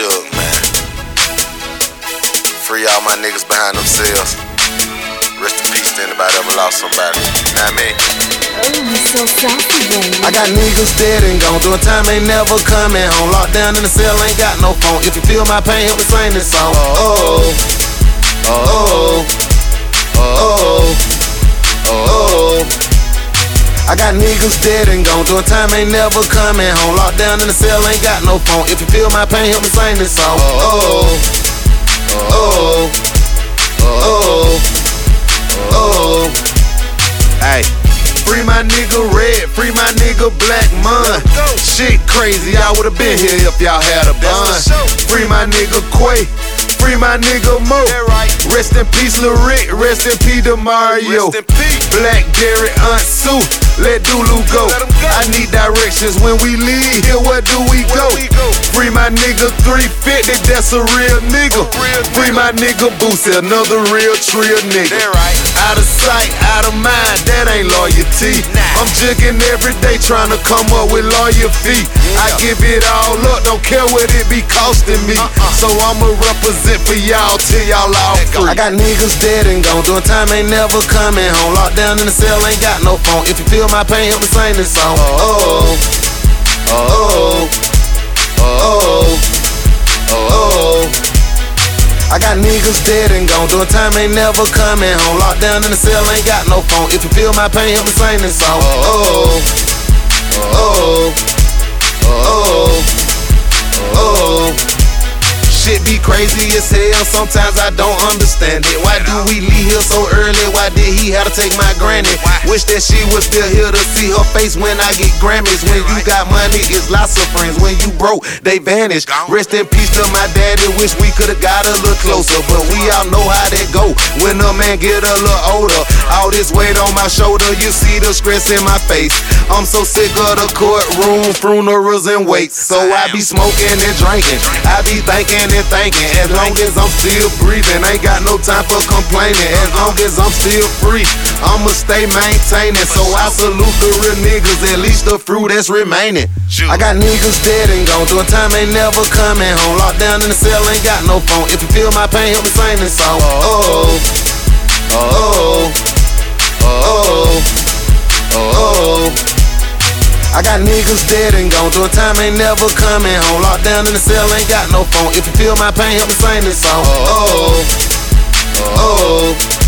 Jug, man. Free all my niggas behind themselves. Rest in peace to anybody ever lost somebody. Know what I mean? Oh, so. I got niggas dead and gone. Doing time ain't never coming home. Locked down in the cell, ain't got no phone. If you feel my pain, help me sing this song. Oh, oh, oh, oh, oh, oh, oh. I got niggas dead and gone. Doing time ain't never coming home. Locked down in the cell, ain't got no phone. If you feel my pain, help me sing this song. Oh, oh, oh, oh, oh, oh. oh. Hey. Free my nigga red, free my nigga black mun. Shit crazy, I would've been here if y'all had a bun. Free my nigga Quay, free my nigga Mo. Rest in peace, Lil Rick, rest in peace, Mario. Black Gary, Aunt Sue, let Dulu go. I need directions when we leave here, where do we go? Free my nigga 350, that's a real nigga. Free my nigga Boosie, another real trio nigga. Out of sight, out of mind, that ain't loyalty. I'm jigging every day trying to come up with lawyer fee. I give it all up, don't care what it be costing me. Uh-uh. So I'ma represent for y'all till y'all all free. I got niggas dead and gone, doing time ain't never coming home. Locked down in the cell, ain't got no phone. If you feel my pain, help me sing this song. Oh, oh, oh, oh, oh, oh, oh. I got niggas dead and gone. Doing time ain't never coming home. Locked down in the cell, ain't got no phone. If you feel my pain, help me sing this song. Oh, oh, oh. Crazy as hell. Sometimes I don't understand it. Why do we leave here so early? Why did he have to take my granny? Wish that she was still here to see her face when I get Grammys. When you got money, it's lots of friends. When you broke, they vanish. Rest in peace to my daddy. Wish we could've got a little closer, but we all know how that go. When a man get a little older, all this weight on my shoulder, you see the stress in my face. I'm so sick of the courtroom, funerals and waits. So I be smoking and drinking. I be thinking and thinking. As long as I'm still breathing, ain't got no time for complaining. As long as I'm still free, I'ma stay maintaining. So I salute the real niggas, at least the fruit that's remaining. I got niggas dead and gone, doing time ain't never coming home. Locked down in the cell, ain't got no phone. If you feel my pain, help me sing this song. Oh, oh, oh, oh, got niggas dead and gone, doing time ain't never coming home. Locked down in the cell, ain't got no phone. If you feel my pain, help me sing this song. Oh, oh, oh.